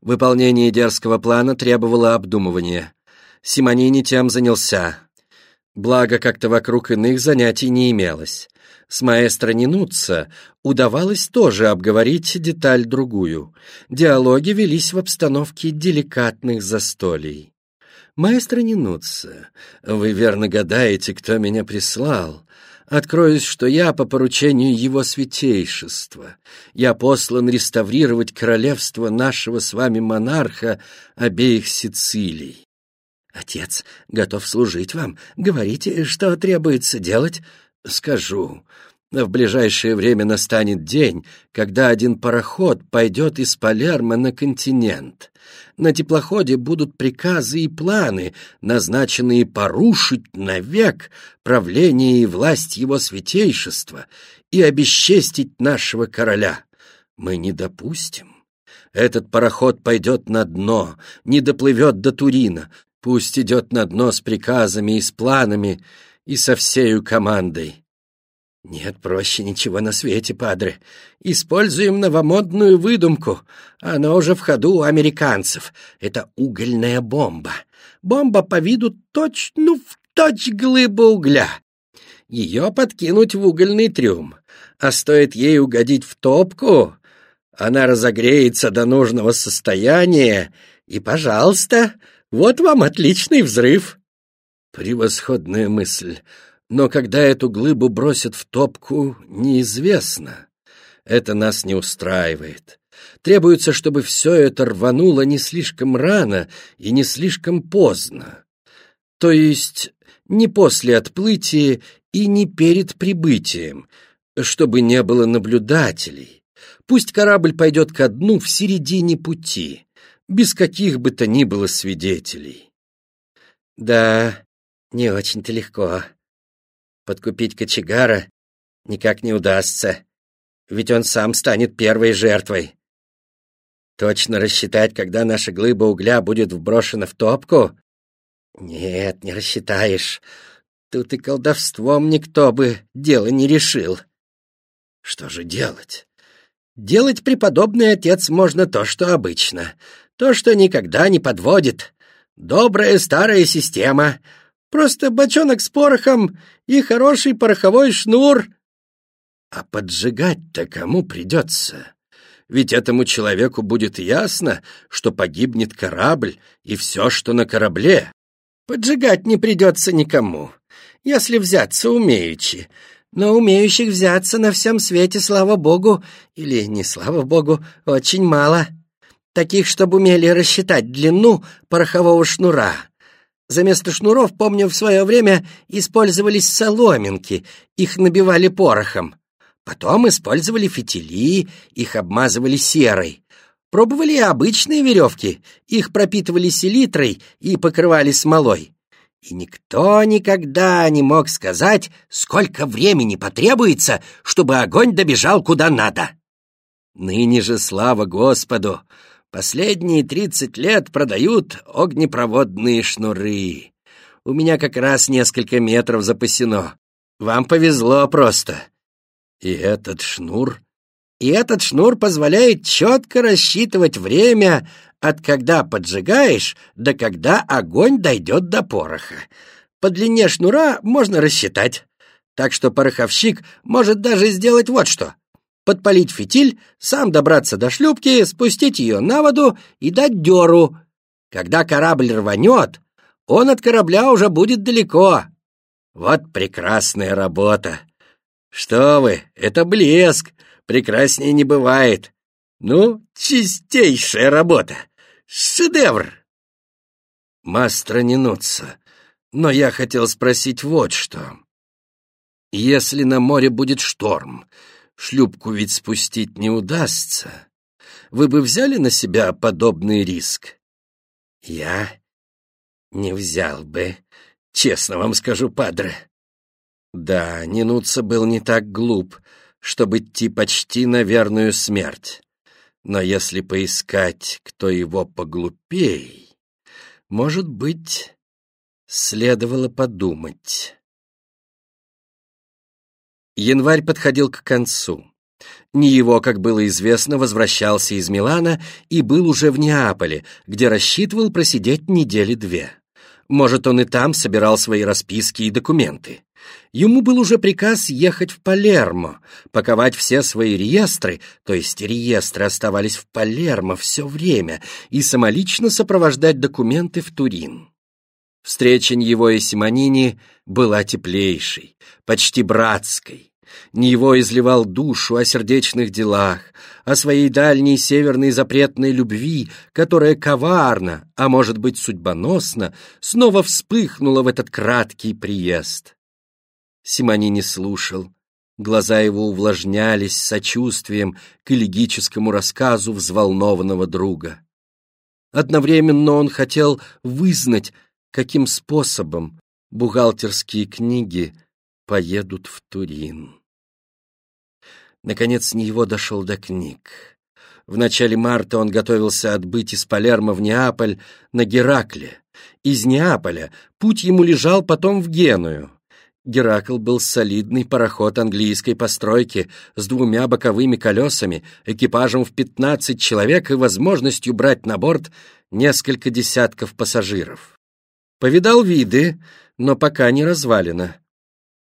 Выполнение дерзкого плана требовало обдумывания. Симонини тем занялся. Благо, как-то вокруг иных занятий не имелось. С маэстро Нинуца удавалось тоже обговорить деталь другую. Диалоги велись в обстановке деликатных застолий. «Маэстро Нинуца, вы верно гадаете, кто меня прислал. Откроюсь, что я по поручению его святейшества. Я послан реставрировать королевство нашего с вами монарха обеих Сицилий. Отец готов служить вам. Говорите, что требуется делать? Скажу. В ближайшее время настанет день, когда один пароход пойдет из Палермо на континент. На теплоходе будут приказы и планы, назначенные порушить навек правление и власть его святейшества и обесчестить нашего короля. Мы не допустим. Этот пароход пойдет на дно, не доплывет до Турина, пусть идет на дно с приказами и с планами и со всею командой. «Нет проще ничего на свете, падре. Используем новомодную выдумку. Она уже в ходу у американцев. Это угольная бомба. Бомба по виду точно в точь глыба угля. Ее подкинуть в угольный трюм. А стоит ей угодить в топку, она разогреется до нужного состояния, и, пожалуйста, вот вам отличный взрыв». «Превосходная мысль!» Но когда эту глыбу бросят в топку, неизвестно. Это нас не устраивает. Требуется, чтобы все это рвануло не слишком рано и не слишком поздно. То есть не после отплытия и не перед прибытием, чтобы не было наблюдателей. Пусть корабль пойдет ко дну в середине пути, без каких бы то ни было свидетелей. Да, не очень-то легко. Подкупить кочегара никак не удастся, ведь он сам станет первой жертвой. Точно рассчитать, когда наша глыба угля будет вброшена в топку? Нет, не рассчитаешь. Тут и колдовством никто бы дело не решил. Что же делать? Делать преподобный отец можно то, что обычно, то, что никогда не подводит. Добрая старая система — Просто бочонок с порохом и хороший пороховой шнур. А поджигать-то кому придется? Ведь этому человеку будет ясно, что погибнет корабль и все, что на корабле. Поджигать не придется никому, если взяться умеючи. Но умеющих взяться на всем свете, слава богу, или не слава богу, очень мало. Таких, чтобы умели рассчитать длину порохового шнура, за место шнуров, помню, в свое время использовались соломинки, их набивали порохом. Потом использовали фитили, их обмазывали серой. Пробовали и обычные веревки, их пропитывали селитрой и покрывали смолой. И никто никогда не мог сказать, сколько времени потребуется, чтобы огонь добежал куда надо. Ныне же, слава Господу, Последние тридцать лет продают огнепроводные шнуры. У меня как раз несколько метров запасено. Вам повезло просто. И этот шнур? И этот шнур позволяет четко рассчитывать время от когда поджигаешь до когда огонь дойдет до пороха. По длине шнура можно рассчитать. Так что пороховщик может даже сделать вот что — подпалить фитиль, сам добраться до шлюпки, спустить ее на воду и дать дёру. Когда корабль рванет, он от корабля уже будет далеко. Вот прекрасная работа. Что вы, это блеск, прекраснее не бывает. Ну, чистейшая работа, шедевр. Мастро не нутся, но я хотел спросить вот что. Если на море будет шторм, шлюпку ведь спустить не удастся. Вы бы взяли на себя подобный риск? Я не взял бы, честно вам скажу, падре. Да, Нинуца был не так глуп, чтобы идти почти на верную смерть. Но если поискать, кто его поглупей, может быть, следовало подумать. Январь подходил к концу. Не его, как было известно, возвращался из Милана и был уже в Неаполе, где рассчитывал просидеть недели две. Может, он и там собирал свои расписки и документы. Ему был уже приказ ехать в Палермо, паковать все свои реестры, то есть реестры оставались в Палермо все время, и самолично сопровождать документы в Турин. Встреча его и Симонини была теплейшей, почти братской. Него изливал душу о сердечных делах, о своей дальней северной запретной любви, которая коварно, а может быть судьбоносно, снова вспыхнула в этот краткий приезд. Симони не слушал. Глаза его увлажнялись сочувствием к элегическому рассказу взволнованного друга. Одновременно он хотел вызнать, каким способом бухгалтерские книги поедут в Турин. Наконец, не его дошел до книг. В начале марта он готовился отбыть из Палермо в Неаполь на Геракле. Из Неаполя путь ему лежал потом в Геную. Геракл был солидный пароход английской постройки с двумя боковыми колесами, экипажем в 15 человек и возможностью брать на борт несколько десятков пассажиров. Повидал виды, но пока не развалено.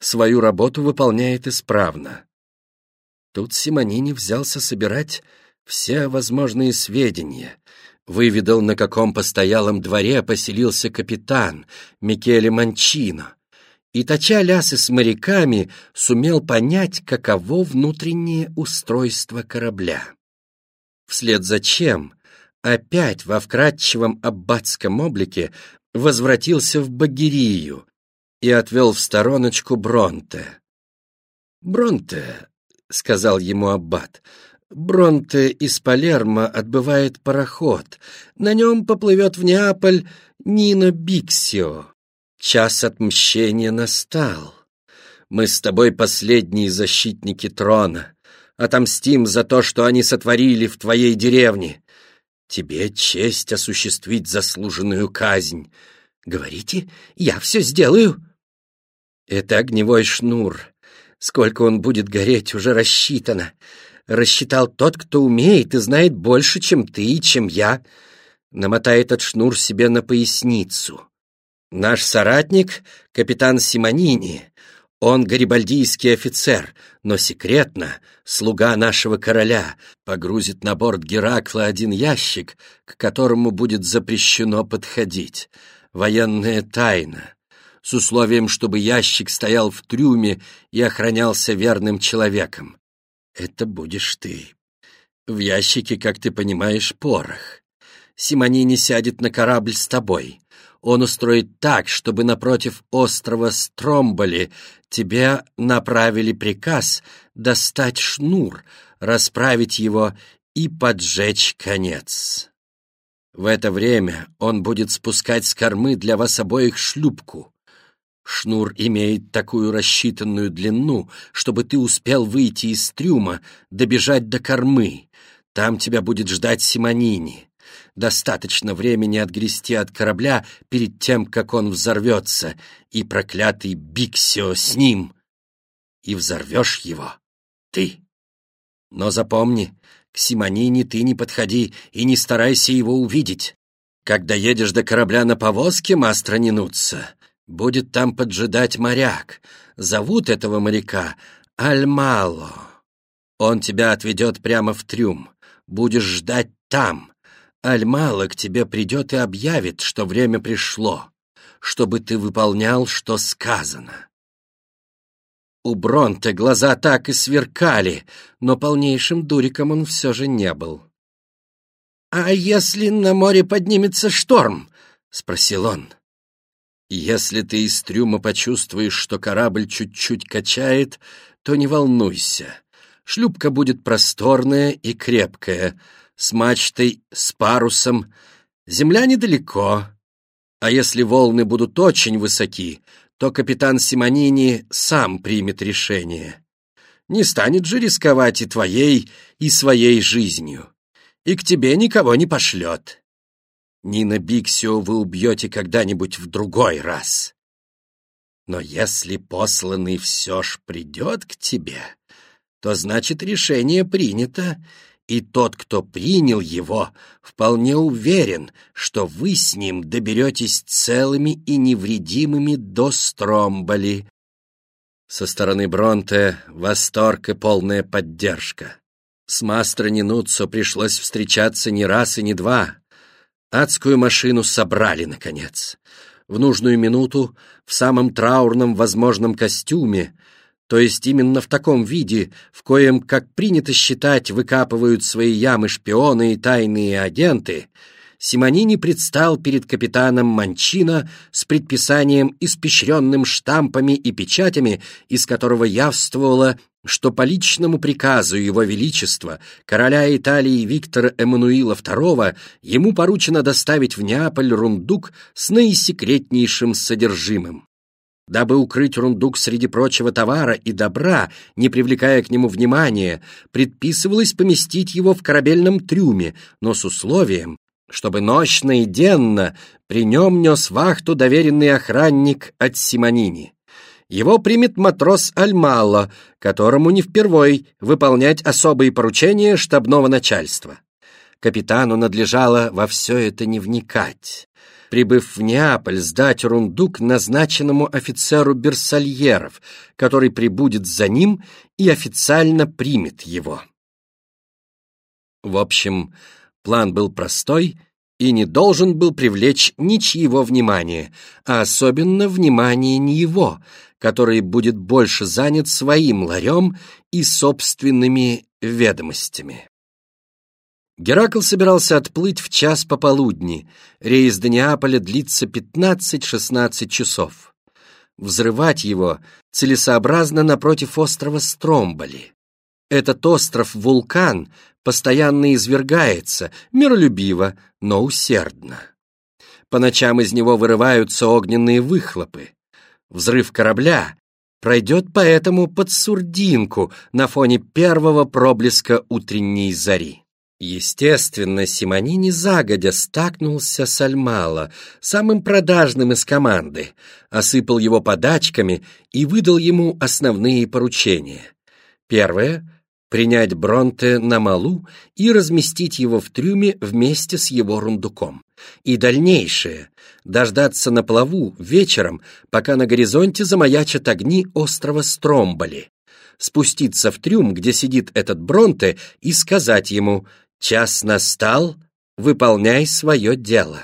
Свою работу выполняет исправно. Тут Симонини взялся собирать все возможные сведения. Выведал, на каком постоялом дворе поселился капитан Микеле Манчино и, точа лясы с моряками, сумел понять, каково внутреннее устройство корабля. Вслед за чем опять во вкрадчивом аббатском облике возвратился в Багирию и отвел в стороночку Бронте. «Бронте», — сказал ему аббат, — «Бронте из Палермо отбывает пароход. На нем поплывет в Неаполь Нино Биксио. Час отмщения настал. Мы с тобой последние защитники трона. Отомстим за то, что они сотворили в твоей деревне. Тебе честь осуществить заслуженную казнь. Говорите, я все сделаю. Это огневой шнур. Сколько он будет гореть, уже рассчитано. Рассчитал тот, кто умеет и знает больше, чем ты и чем я. Намотай этот шнур себе на поясницу. Наш соратник — капитан Симонини. Он гарибальдийский офицер, но секретно слуга нашего короля погрузит на борт Геракла один ящик, к которому будет запрещено подходить. Военная тайна. С условием, чтобы ящик стоял в трюме и охранялся верным человеком. Это будешь ты. В ящике, как ты понимаешь, порох. Симонини сядет на корабль с тобой он устроит так, чтобы напротив острова Стромболи тебе направили приказ достать шнур, расправить его и поджечь конец. В это время он будет спускать с кормы для вас обоих шлюпку. Шнур имеет такую рассчитанную длину, чтобы ты успел выйти из трюма, добежать до кормы. Там тебя будет ждать Симонини достаточно времени отгрести от корабля перед тем, как он взорвется, и проклятый Биксио с ним. И взорвешь его ты. Но запомни, к Симонине ты не подходи и не старайся его увидеть. Когда едешь до корабля на повозке, мастро не нуться. Будет там поджидать моряк. Зовут этого моряка Альмало. Он тебя отведет прямо в трюм. Будешь ждать там. Альмала к тебе придет и объявит, что время пришло, чтобы ты выполнял, что сказано. У Бронте глаза так и сверкали, но полнейшим дуриком он все же не был. «А если на море поднимется шторм?» — спросил он. «Если ты из трюма почувствуешь, что корабль чуть-чуть качает, то не волнуйся. Шлюпка будет просторная и крепкая, с мачтой, с парусом. Земля недалеко. А если волны будут очень высоки, то капитан Симонини сам примет решение. Не станет же рисковать и твоей, и своей жизнью. И к тебе никого не пошлет. Нина Биксио вы убьете когда-нибудь в другой раз. Но если посланный все ж придет к тебе, то значит решение принято, и тот, кто принял его, вполне уверен, что вы с ним доберетесь целыми и невредимыми до Стромболи. Со стороны Бронте восторг и полная поддержка. С Мастро Нинуццо пришлось встречаться не раз и не два. Адскую машину собрали, наконец. В нужную минуту, в самом траурном возможном костюме, то есть именно в таком виде, в коем, как принято считать, выкапывают свои ямы шпионы и тайные агенты, Симонини предстал перед капитаном Манчино с предписанием, испещренным штампами и печатями, из которого явствовало, что по личному приказу Его Величества, короля Италии Виктора Эммануила II, ему поручено доставить в Неаполь рундук с наисекретнейшим содержимым. Дабы укрыть рундук среди прочего товара и добра, не привлекая к нему внимания, предписывалось поместить его в корабельном трюме, но с условием, чтобы ночно и денно при нем нес вахту доверенный охранник от Симонини. Его примет матрос Альмало, которому не впервой выполнять особые поручения штабного начальства. Капитану надлежало во все это не вникать прибыв в Неаполь, сдать рундук назначенному офицеру Берсальеров, который прибудет за ним и официально примет его. В общем, план был простой и не должен был привлечь ничьего внимания, а особенно внимание не его, который будет больше занят своим ларем и собственными ведомостями. Геракл собирался отплыть в час пополудни. Рейс до Неаполя длится 15-16 часов. Взрывать его целесообразно напротив острова Стромболи. Этот остров-вулкан постоянно извергается, миролюбиво, но усердно. По ночам из него вырываются огненные выхлопы. Взрыв корабля пройдет поэтому под сурдинку на фоне первого проблеска утренней зари. Естественно, Симонини загодя стакнулся с Альмала, самым продажным из команды, осыпал его подачками и выдал ему основные поручения. Первое — принять Бронте на малу и разместить его в трюме вместе с его рундуком. И дальнейшее — дождаться на плаву вечером, пока на горизонте замаячат огни острова Стромболи, спуститься в трюм, где сидит этот Бронте, и сказать ему — Час настал, выполняй свое дело.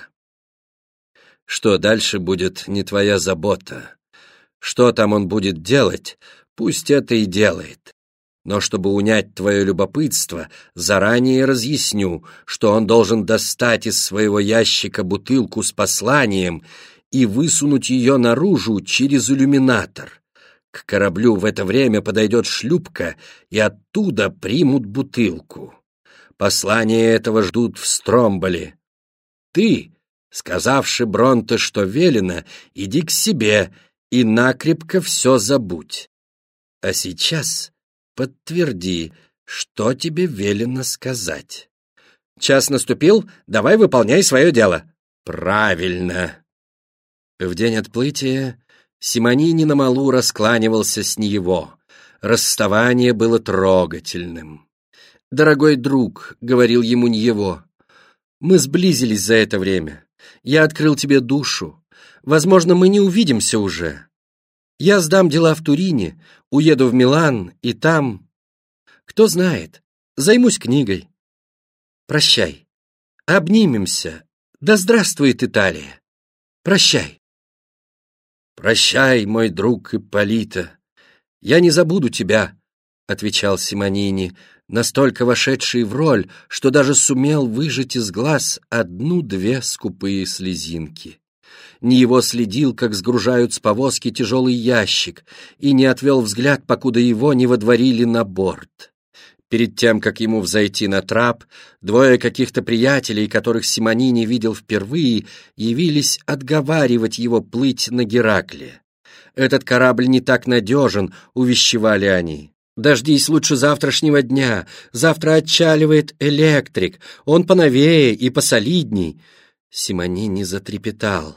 Что дальше будет, не твоя забота. Что там он будет делать, пусть это и делает. Но чтобы унять твое любопытство, заранее разъясню, что он должен достать из своего ящика бутылку с посланием и высунуть ее наружу через иллюминатор. К кораблю в это время подойдет шлюпка, и оттуда примут бутылку. Послание этого ждут в Стромболе. Ты, сказавши Бронте, что велено, иди к себе и накрепко все забудь. А сейчас подтверди, что тебе велено сказать. Час наступил, давай выполняй свое дело. Правильно. В день отплытия Симонини на малу раскланивался с него. Расставание было трогательным. «Дорогой друг», — говорил ему не его, — «мы сблизились за это время. Я открыл тебе душу. Возможно, мы не увидимся уже. Я сдам дела в Турине, уеду в Милан, и там... Кто знает, займусь книгой. Прощай. Обнимемся. Да здравствует Италия. Прощай. Прощай, мой друг Ипполита. Я не забуду тебя, — отвечал Симонини, настолько вошедший в роль, что даже сумел выжать из глаз одну-две скупые слезинки. Не его следил, как сгружают с повозки тяжелый ящик, и не отвел взгляд, покуда его не водворили на борт. Перед тем, как ему взойти на трап, двое каких-то приятелей, которых Симони не видел впервые, явились отговаривать его плыть на Геракле. «Этот корабль не так надежен», — увещевали они. Дождись лучше завтрашнего дня. Завтра отчаливает электрик. Он поновее и посолидней. Симони не затрепетал.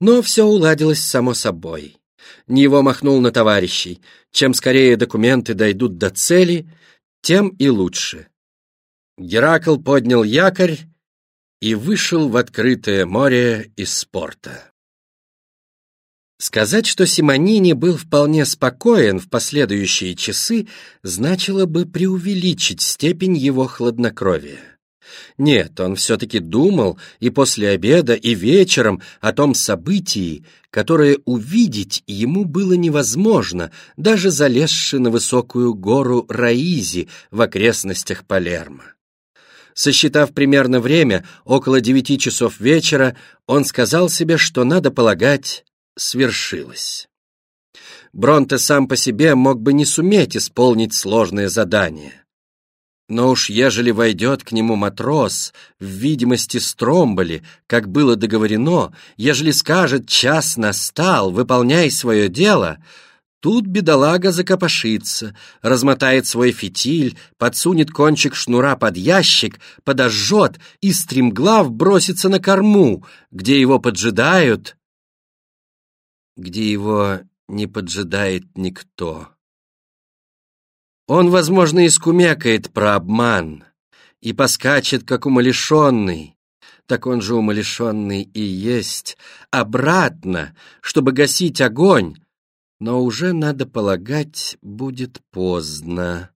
Но все уладилось само собой. Него махнул на товарищей. Чем скорее документы дойдут до цели, тем и лучше. Геракл поднял якорь и вышел в открытое море из спорта. Сказать, что Симонини был вполне спокоен в последующие часы, значило бы преувеличить степень его хладнокровия. Нет, он все-таки думал и после обеда, и вечером о том событии, которое увидеть ему было невозможно, даже залезши на высокую гору Раизи в окрестностях Палермо. Сосчитав примерно время, около девяти часов вечера, он сказал себе, что, надо полагать, свершилось. Бронте сам по себе мог бы не суметь исполнить сложное задание. Но уж ежели войдет к нему матрос в видимости Стромболи, как было договорено, ежели скажет «час настал, выполняй свое дело», Тут бедолага закопошится, размотает свой фитиль, подсунет кончик шнура под ящик, подожжет и стремглав бросится на корму, где его поджидают, где его не поджидает никто. Он, возможно, искумекает про обман и поскачет, как умалишенный, так он же умалишенный и есть, обратно, чтобы гасить огонь, но уже, надо полагать, будет поздно.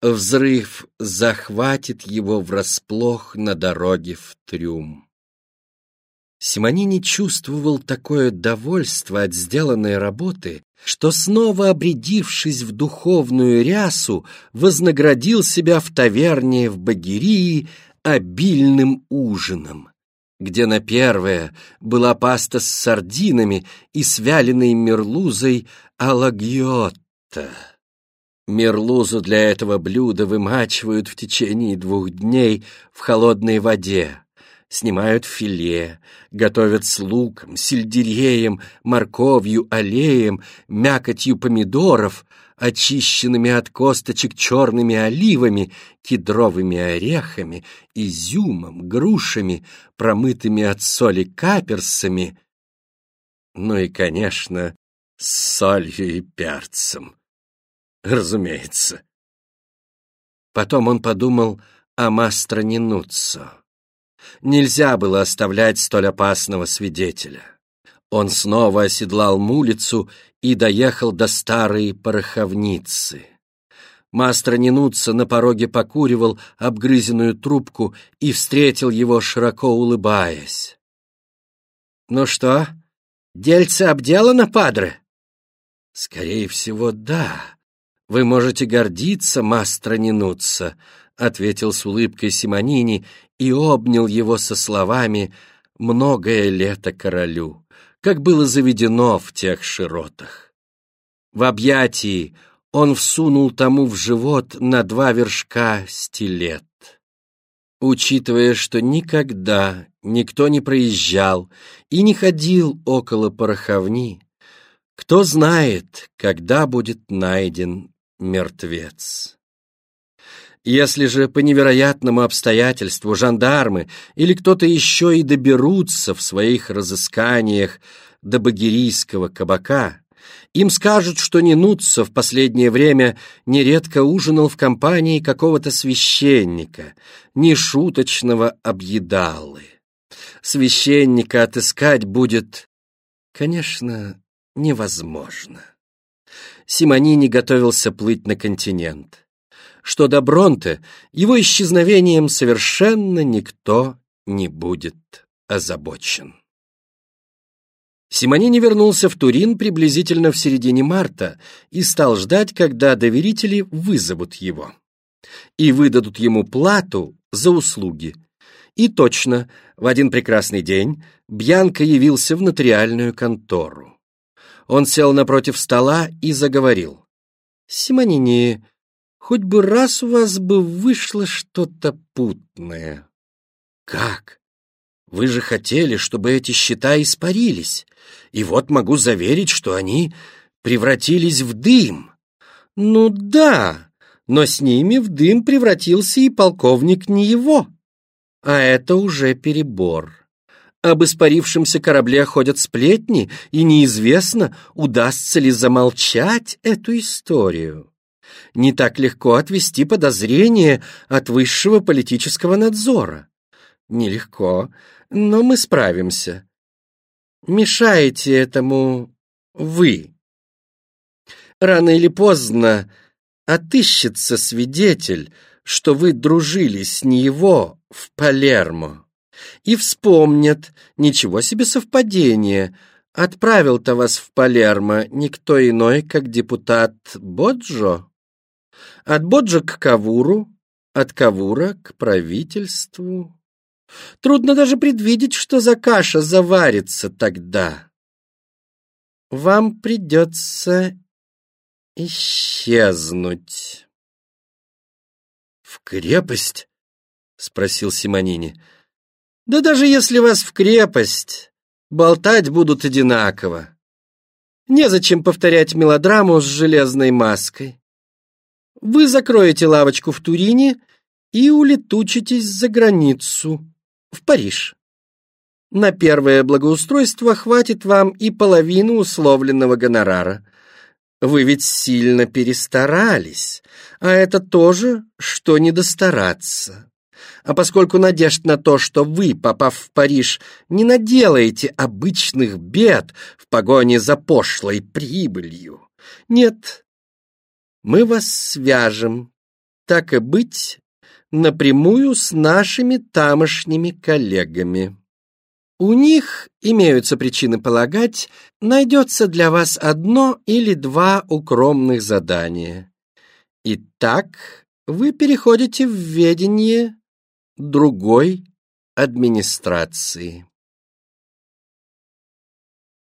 Взрыв захватит его врасплох на дороге в трюм. Симонини чувствовал такое довольство от сделанной работы, что снова обрядившись в духовную рясу, вознаградил себя в таверне в Багирии обильным ужином, где на первое была паста с сардинами и с вяленой мерлузой алагьотта. Мерлузу для этого блюда вымачивают в течение двух дней в холодной воде снимают филе, готовят с луком, сельдереем, морковью, аллеем, мякотью помидоров, очищенными от косточек черными оливами, кедровыми орехами, изюмом, грушами, промытыми от соли каперсами, ну и, конечно, с солью и перцем. Разумеется. Потом он подумал о Мастронинуццо. Нельзя было оставлять столь опасного свидетеля. Он снова оседлал мулицу и доехал до старой пороховницы. Мастер Нинуца на пороге покуривал обгрызенную трубку и встретил его, широко улыбаясь. «Ну что, дельце обделано, падре?» «Скорее всего, да. Вы можете гордиться, мастер Нинуца», — ответил с улыбкой Симонини и обнял его со словами «многое лето королю», как было заведено в тех широтах. В объятии он всунул тому в живот на два вершка стилет. Учитывая, что никогда никто не проезжал и не ходил около пороховни, кто знает, когда будет найден мертвец. Если же по невероятному обстоятельству жандармы или кто-то еще и доберутся в своих разысканиях до багирийского кабака, им скажут, что Нинутса в последнее время нередко ужинал в компании какого-то священника, нешуточного объедалы. Священника отыскать будет, конечно, невозможно. Симонини готовился плыть на континент что до Бронте его исчезновением совершенно никто не будет озабочен. Симонини вернулся в Турин приблизительно в середине марта и стал ждать, когда доверители вызовут его и выдадут ему плату за услуги. И точно, в один прекрасный день Бьянка явился в нотариальную контору. Он сел напротив стола и заговорил. «Симонини, Хоть бы раз у вас бы вышло что-то путное. Как? Вы же хотели, чтобы эти счета испарились. И вот могу заверить, что они превратились в дым. Ну да, но с ними в дым превратился и полковник не его. А это уже перебор. Об испарившемся корабле ходят сплетни, и неизвестно, удастся ли замолчать эту историю. Не так легко отвести подозрение от высшего политического надзора. Нелегко, но мы справимся. Мешаете этому вы. Рано или поздно отыщется свидетель, что вы дружили с него в Палермо и вспомнят, ничего себе совпадение, отправил-то вас в Палермо никто иной, как депутат Боджо. От Боджо к Кавуру, от Кавура к правительству. Трудно даже предвидеть, что за каша заварится тогда. Вам придется исчезнуть. — В крепость? — спросил Симонини. Да даже если вас в крепость, болтать будут одинаково. Незачем повторять мелодраму с железной маской. Вы закроете лавочку в Турине и улетучитесь за границу, в Париж. На первое благоустройство хватит вам и половины условленного гонорара. Вы ведь сильно перестарались, а это тоже, что не достараться. А поскольку надежд на то, что вы, попав в Париж, не наделаете обычных бед в погоне за пошлой прибылью, нет, мы вас свяжем, так и быть, напрямую с нашими тамошними коллегами. У них, имеются причины полагать, найдется для вас одно или два укромных задания. И так вы переходите в ведение другой администрации.